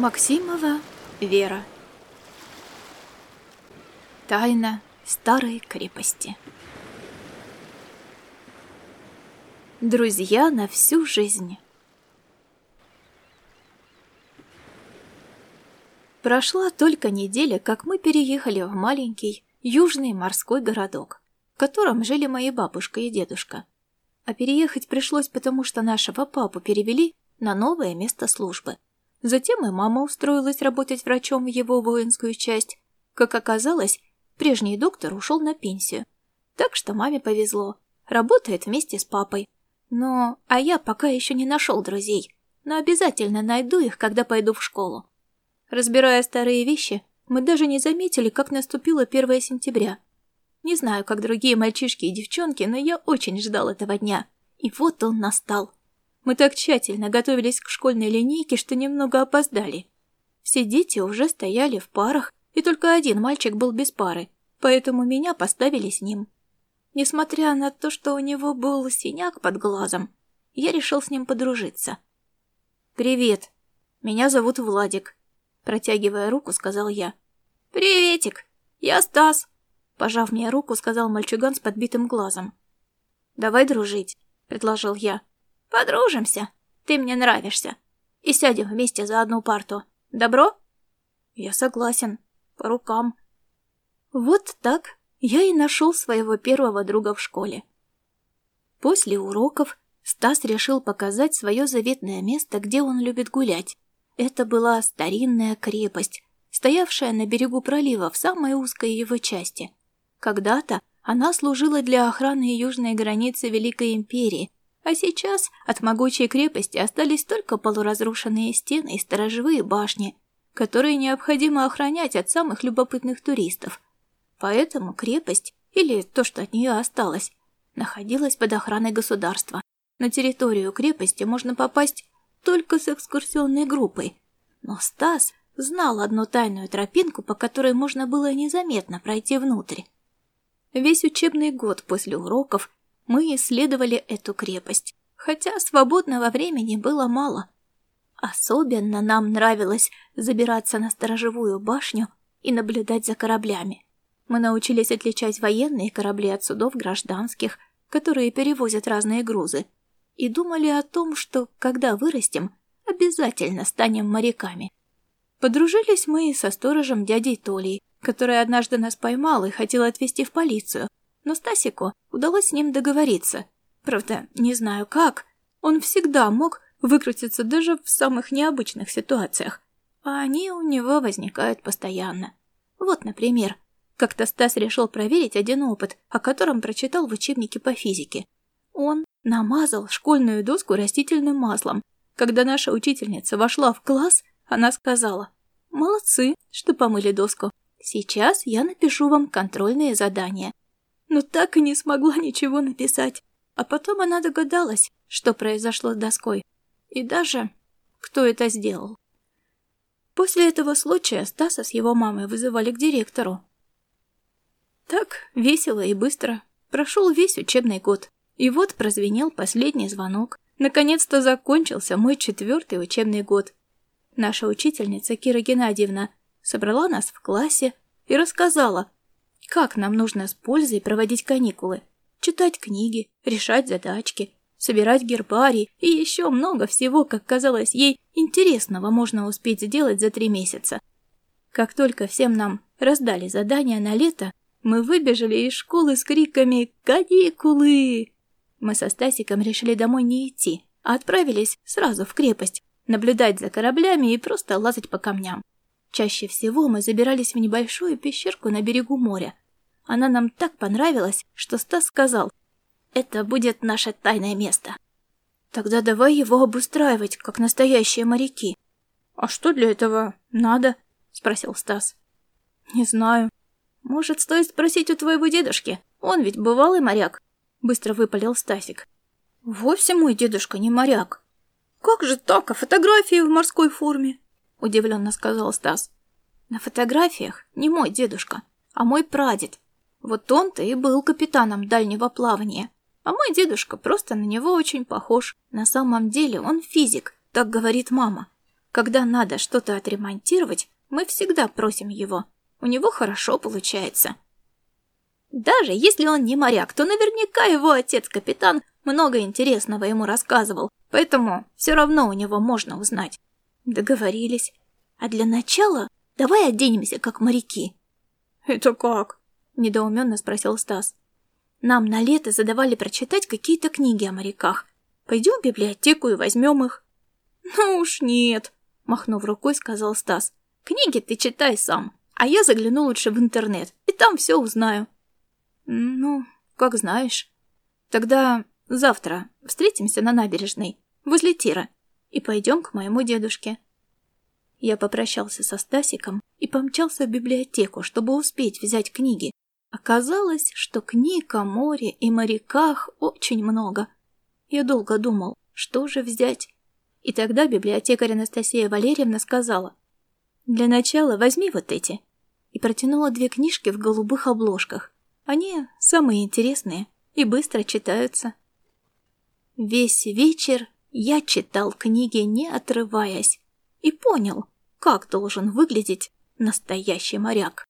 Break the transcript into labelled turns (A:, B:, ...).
A: Максимова Вера. Тайна старой крепости. Друзья на всю жизнь. Прошла только неделя, как мы переехали в маленький южный морской городок, в котором жили мои бабушка и дедушка. А переехать пришлось, потому что нашего папу перевели на новое место службы – Затем и мама устроилась работать врачом в его воинскую часть. Как оказалось, прежний доктор ушел на пенсию. Так что маме повезло. Работает вместе с папой. Но... А я пока еще не нашел друзей. Но обязательно найду их, когда пойду в школу. Разбирая старые вещи, мы даже не заметили, как наступило 1 сентября. Не знаю, как другие мальчишки и девчонки, но я очень ждал этого дня. И вот он настал. Мы так тщательно готовились к школьной линейке, что немного опоздали. Все дети уже стояли в парах, и только один мальчик был без пары, поэтому меня поставили с ним. Несмотря на то, что у него был синяк под глазом, я решил с ним подружиться. «Привет, меня зовут Владик», — протягивая руку, сказал я. «Приветик, я Стас», — пожав мне руку, сказал мальчуган с подбитым глазом. «Давай дружить», — предложил я. Подружимся. Ты мне нравишься. И сядем вместе за одну парту. Добро? Я согласен. По рукам. Вот так я и нашел своего первого друга в школе. После уроков Стас решил показать свое заветное место, где он любит гулять. Это была старинная крепость, стоявшая на берегу пролива в самой узкой его части. Когда-то она служила для охраны южной границы Великой Империи, а сейчас от могучей крепости остались только полуразрушенные стены и сторожевые башни, которые необходимо охранять от самых любопытных туристов. Поэтому крепость, или то, что от нее осталось, находилась под охраной государства. На территорию крепости можно попасть только с экскурсионной группой. Но Стас знал одну тайную тропинку, по которой можно было незаметно пройти внутрь. Весь учебный год после уроков мы исследовали эту крепость, хотя свободного времени было мало. Особенно нам нравилось забираться на сторожевую башню и наблюдать за кораблями. Мы научились отличать военные корабли от судов гражданских, которые перевозят разные грузы, и думали о том, что, когда вырастем, обязательно станем моряками. Подружились мы со сторожем дядей Толей, который однажды нас поймал и хотел отвезти в полицию, но Стасику удалось с ним договориться. Правда, не знаю как. Он всегда мог выкрутиться даже в самых необычных ситуациях. А они у него возникают постоянно. Вот, например, как-то Стас решил проверить один опыт, о котором прочитал в учебнике по физике. Он намазал школьную доску растительным маслом. Когда наша учительница вошла в класс, она сказала, «Молодцы, что помыли доску. Сейчас я напишу вам контрольные задания но так и не смогла ничего написать. А потом она догадалась, что произошло с доской. И даже, кто это сделал. После этого случая Стаса с его мамой вызывали к директору. Так, весело и быстро, прошел весь учебный год. И вот прозвенел последний звонок. Наконец-то закончился мой четвертый учебный год. Наша учительница Кира Геннадьевна собрала нас в классе и рассказала, как нам нужно с пользой проводить каникулы? Читать книги, решать задачки, собирать гербарий и еще много всего, как казалось ей, интересного можно успеть сделать за три месяца. Как только всем нам раздали задания на лето, мы выбежали из школы с криками «Каникулы!». Мы со Стасиком решили домой не идти, а отправились сразу в крепость, наблюдать за кораблями и просто лазать по камням. Чаще всего мы забирались в небольшую пещерку на берегу моря, она нам так понравилась, что Стас сказал, «Это будет наше тайное место». «Тогда давай его обустраивать, как настоящие моряки». «А что для этого надо?» — спросил Стас. «Не знаю. Может, стоит спросить у твоего дедушки? Он ведь бывалый моряк», — быстро выпалил Стасик. «Вовсе мой дедушка не моряк». «Как же так, а фотографии в морской форме?» — удивленно сказал Стас. «На фотографиях не мой дедушка, а мой прадед, вот он-то и был капитаном дальнего плавания. А мой дедушка просто на него очень похож. На самом деле он физик, так говорит мама. Когда надо что-то отремонтировать, мы всегда просим его. У него хорошо получается. Даже если он не моряк, то наверняка его отец-капитан много интересного ему рассказывал, поэтому все равно у него можно узнать. Договорились. А для начала давай оденемся, как моряки.
B: Это как?
A: Недоуменно спросил Стас. Нам на лето задавали прочитать какие-то книги о моряках. Пойдем в библиотеку и возьмем их.
B: Ну уж нет,
A: махнув рукой, сказал Стас. Книги ты читай сам, а я загляну лучше в интернет, и там все узнаю.
B: Ну, как знаешь. Тогда завтра встретимся на набережной, возле тира, и пойдем к моему дедушке.
A: Я попрощался со Стасиком и помчался в библиотеку, чтобы успеть взять книги. Оказалось, что книг о море и моряках очень много. Я долго думал, что же взять. И тогда библиотекарь Анастасия Валерьевна сказала, «Для начала возьми вот эти». И протянула две книжки в голубых обложках. Они самые интересные и быстро читаются. Весь вечер я читал книги, не отрываясь, и понял, как должен выглядеть настоящий моряк.